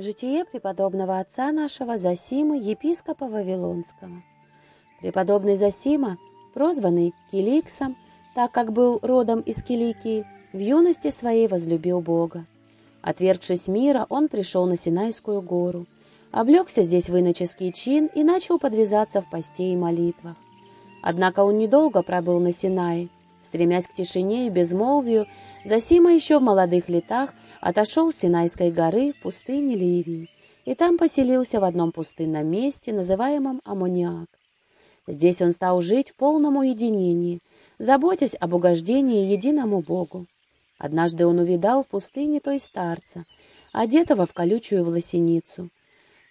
Житие преподобного отца нашего Засимы, епископа Вавилонского. Преподобный Засима, прозванный Киликсом, так как был родом из Киликии, в юности своей возлюбил Бога. Отвергшись мира, он пришел на Синайскую гору, облегся здесь в иноческий чин и начал подвязаться в посте и молитвах. Однако он недолго пробыл на Синае, стремясь к тишине и безмолвию, Засима еще в молодых летах отошел с Синайской горы в пустыне Ливии и там поселился в одном пустынном месте, называемом Аммониак. Здесь он стал жить в полном уединении, заботясь об угождении единому Богу. Однажды он увидал в пустыне той старца, одетого в колючую волосиницу.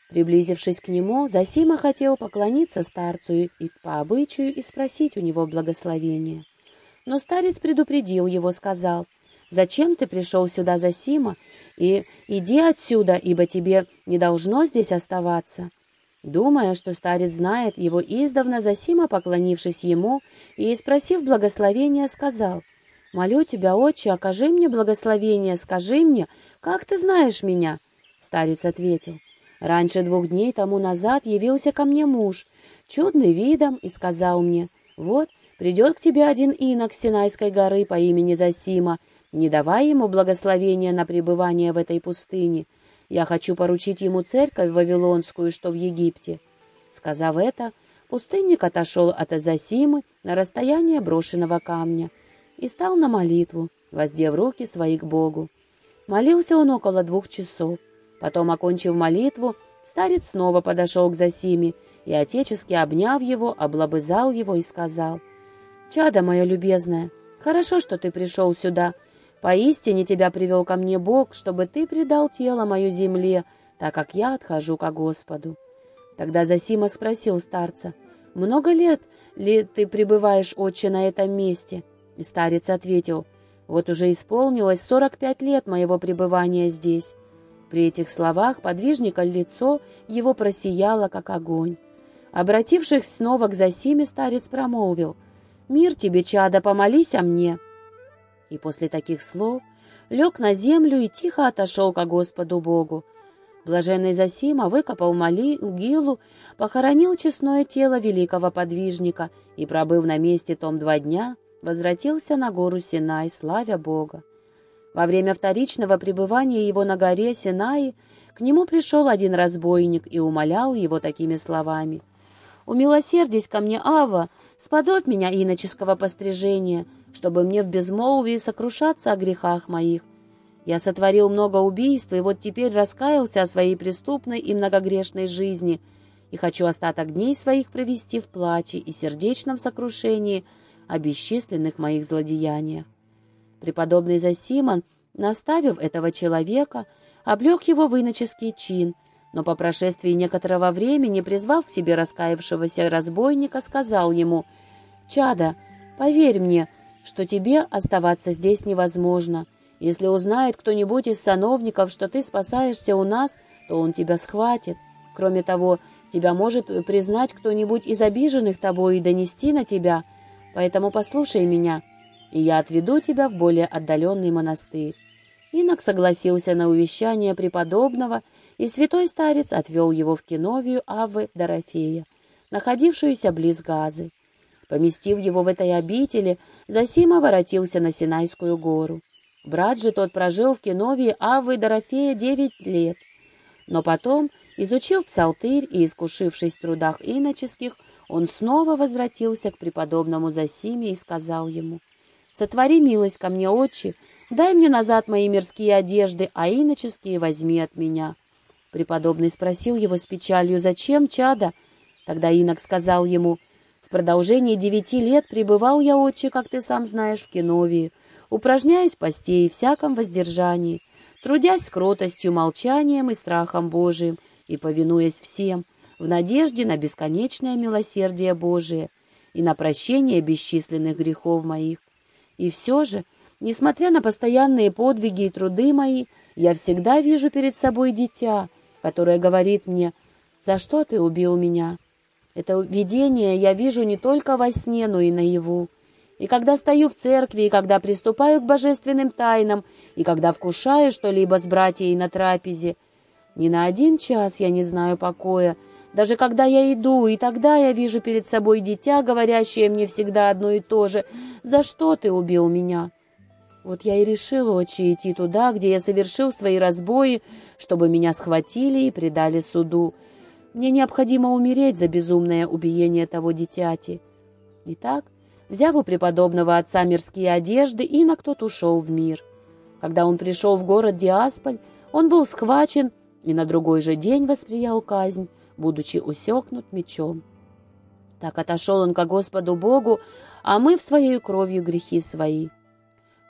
Приблизившись к нему, Засима хотел поклониться старцу и по обычаю и спросить у него благословения. Но старец предупредил его, сказал — Зачем ты пришел сюда, Засима? И иди отсюда, ибо тебе не должно здесь оставаться». Думая, что старец знает его издавна, Засима, поклонившись ему и спросив благословения, сказал, «Молю тебя, отче, окажи мне благословение, скажи мне, как ты знаешь меня?» Старец ответил, «Раньше двух дней тому назад явился ко мне муж, чудный видом, и сказал мне, «Вот, придет к тебе один инок Синайской горы по имени Засима, не давай ему благословения на пребывание в этой пустыне. Я хочу поручить ему церковь Вавилонскую, что в Египте». Сказав это, пустынник отошел от Азасимы на расстояние брошенного камня и стал на молитву, воздев руки свои к Богу. Молился он около двух часов. Потом, окончив молитву, старец снова подошел к Засиме и, отечески обняв его, облобызал его и сказал, «Чадо мое любезное, хорошо, что ты пришел сюда, — Поистине тебя привел ко мне Бог, чтобы ты предал тело мое земле, так как я отхожу ко Господу». Тогда Засима спросил старца, «Много лет ли ты пребываешь, отче, на этом месте?» И старец ответил, «Вот уже исполнилось сорок пять лет моего пребывания здесь». При этих словах подвижника лицо его просияло, как огонь. Обратившись снова к Засиме, старец промолвил, «Мир тебе, чада, помолись о мне». И после таких слов лег на землю и тихо отошел ко Господу Богу. Блаженный Засима выкопал могилу, похоронил честное тело великого подвижника и, пробыв на месте том два дня, возвратился на гору Синай, славя Бога. Во время вторичного пребывания его на горе Синаи к нему пришел один разбойник и умолял его такими словами. «Умилосердись ко мне, Ава, сподобь меня иноческого пострижения, чтобы мне в безмолвии сокрушаться о грехах моих. Я сотворил много убийств, и вот теперь раскаялся о своей преступной и многогрешной жизни, и хочу остаток дней своих провести в плаче и сердечном сокрушении о бесчисленных моих злодеяниях. Преподобный Засимон, наставив этого человека, облег его в иноческий чин, но по прошествии некоторого времени, призвав к себе раскаявшегося разбойника, сказал ему, «Чада, поверь мне, что тебе оставаться здесь невозможно. Если узнает кто-нибудь из сановников, что ты спасаешься у нас, то он тебя схватит. Кроме того, тебя может признать кто-нибудь из обиженных тобой и донести на тебя. Поэтому послушай меня, и я отведу тебя в более отдаленный монастырь». Инок согласился на увещание преподобного, и святой старец отвел его в киновию Авы Дорофея, находившуюся близ Газы. Поместив его в этой обители, Засима воротился на Синайскую гору. Брат же тот прожил в Киновии Авы Дорофея девять лет. Но потом, изучив псалтырь и искушившись в трудах иноческих, он снова возвратился к преподобному Засиме и сказал ему, «Сотвори милость ко мне, отче, дай мне назад мои мирские одежды, а иноческие возьми от меня». Преподобный спросил его с печалью, «Зачем, чада?» Тогда инок сказал ему, в продолжении девяти лет пребывал я, отче, как ты сам знаешь, в Кеновии, упражняясь в посте и всяком воздержании, трудясь с кротостью, молчанием и страхом Божиим, и повинуясь всем, в надежде на бесконечное милосердие Божие и на прощение бесчисленных грехов моих. И все же, несмотря на постоянные подвиги и труды мои, я всегда вижу перед собой дитя, которое говорит мне, «За что ты убил меня?» Это видение я вижу не только во сне, но и наяву. И когда стою в церкви, и когда приступаю к божественным тайнам, и когда вкушаю что-либо с братьей на трапезе, Ни на один час я не знаю покоя, даже когда я иду, и тогда я вижу перед собой дитя, говорящее мне всегда одно и то же. «За что ты убил меня?» Вот я и решил, отче, идти туда, где я совершил свои разбои, чтобы меня схватили и предали суду. Мне необходимо умереть за безумное убиение того дитяти. Итак, взяв у преподобного отца мирские одежды, инок тот ушел в мир. Когда он пришел в город Диасполь, он был схвачен и на другой же день восприял казнь, будучи усекнут мечом. Так отошел он ко Господу Богу, а мы в своей кровью грехи свои.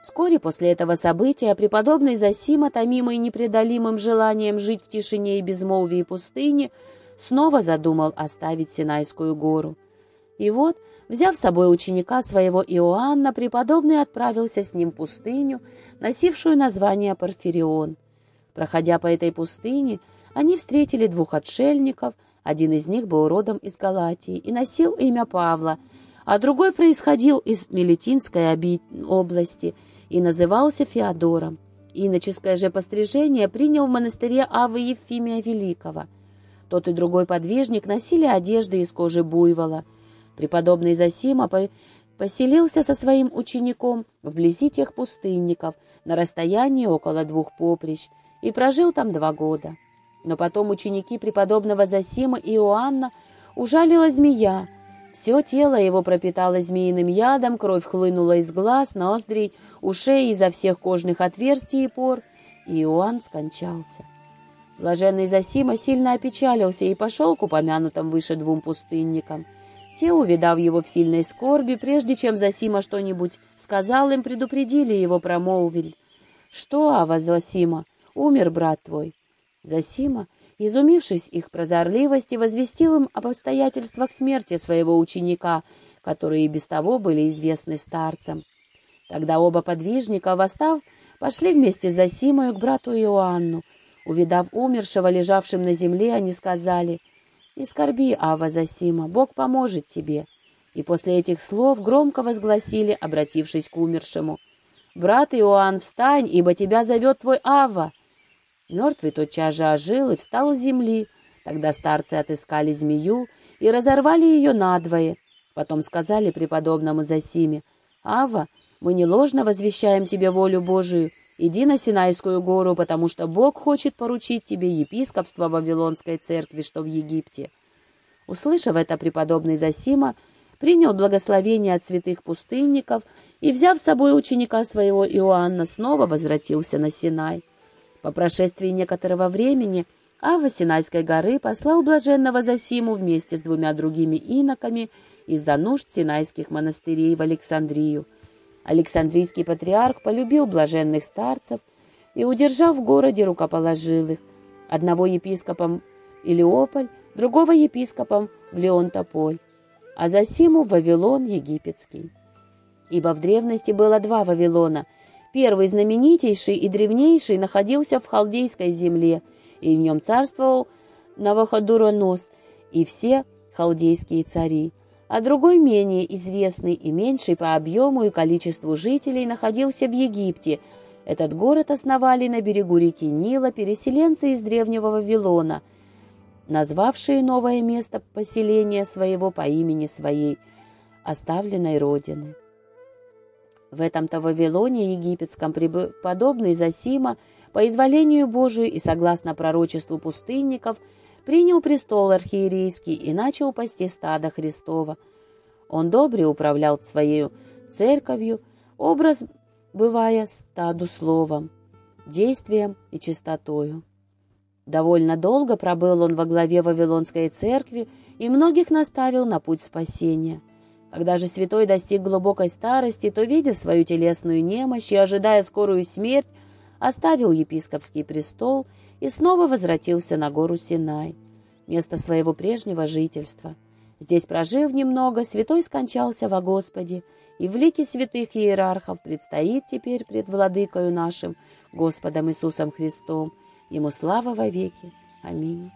Вскоре после этого события преподобный Зосима, томимый непреодолимым желанием жить в тишине и безмолвии пустыни, снова задумал оставить Синайскую гору. И вот, взяв с собой ученика своего Иоанна, преподобный отправился с ним в пустыню, носившую название Порфирион. Проходя по этой пустыне, они встретили двух отшельников, один из них был родом из Галатии и носил имя Павла, а другой происходил из Мелитинской области и назывался Феодором. Иноческое же пострижение принял в монастыре Авы Ефимия Великого. Тот и другой подвижник носили одежды из кожи буйвола. Преподобный Засима поселился со своим учеником вблизи тех пустынников на расстоянии около двух поприщ и прожил там два года. Но потом ученики преподобного Засима и Иоанна ужалила змея. Все тело его пропиталось змеиным ядом, кровь хлынула из глаз, ноздрей, ушей, изо всех кожных отверстий и пор, и Иоанн скончался. Блаженный Засима сильно опечалился и пошел к упомянутым выше двум пустынникам. Те, увидав его в сильной скорби, прежде чем Засима что-нибудь сказал им, предупредили его, промолвили. «Что, Ава Засима, умер брат твой?» Засима, изумившись их прозорливости, возвестил им об обстоятельствах смерти своего ученика, которые и без того были известны старцам. Тогда оба подвижника, восстав, пошли вместе с Засимою к брату Иоанну. Увидав умершего, лежавшим на земле, они сказали, «Не скорби, Ава Засима, Бог поможет тебе». И после этих слов громко возгласили, обратившись к умершему, «Брат Иоанн, встань, ибо тебя зовет твой Ава». Мертвый тотчас же ожил и встал с земли. Тогда старцы отыскали змею и разорвали ее надвое. Потом сказали преподобному Засиме, «Ава, мы не ложно возвещаем тебе волю Божию. Иди на Синайскую гору, потому что Бог хочет поручить тебе епископство Вавилонской церкви, что в Египте». Услышав это, преподобный Засима принял благословение от святых пустынников и, взяв с собой ученика своего Иоанна, снова возвратился на Синай. По прошествии некоторого времени Ава Синайской горы послал блаженного Засиму вместе с двумя другими иноками из-за нужд синайских монастырей в Александрию. Александрийский патриарх полюбил блаженных старцев и, удержав в городе, рукоположил их, одного епископом Илиополь, другого епископом в Леонтополь, а Засиму в Вавилон египетский. Ибо в древности было два Вавилона — Первый знаменитейший и древнейший находился в халдейской земле, и в нем царствовал Навуходуронос и все халдейские цари. А другой, менее известный и меньший по объему и количеству жителей, находился в Египте. Этот город основали на берегу реки Нила переселенцы из древнего Вавилона, назвавшие новое место поселения своего по имени своей оставленной родины. В этом-то Вавилоне египетском преподобный Засима по изволению Божию и согласно пророчеству пустынников принял престол архиерейский и начал пасти стадо Христова. Он добре управлял своей церковью, образ бывая стаду словом, действием и чистотою. Довольно долго пробыл он во главе Вавилонской церкви и многих наставил на путь спасения. Когда же святой достиг глубокой старости, то, видя свою телесную немощь и ожидая скорую смерть, оставил епископский престол и снова возвратился на гору Синай, место своего прежнего жительства. Здесь, прожив немного, святой скончался во Господе, и в лике святых иерархов предстоит теперь пред владыкою нашим, Господом Иисусом Христом. Ему слава во веки. Аминь.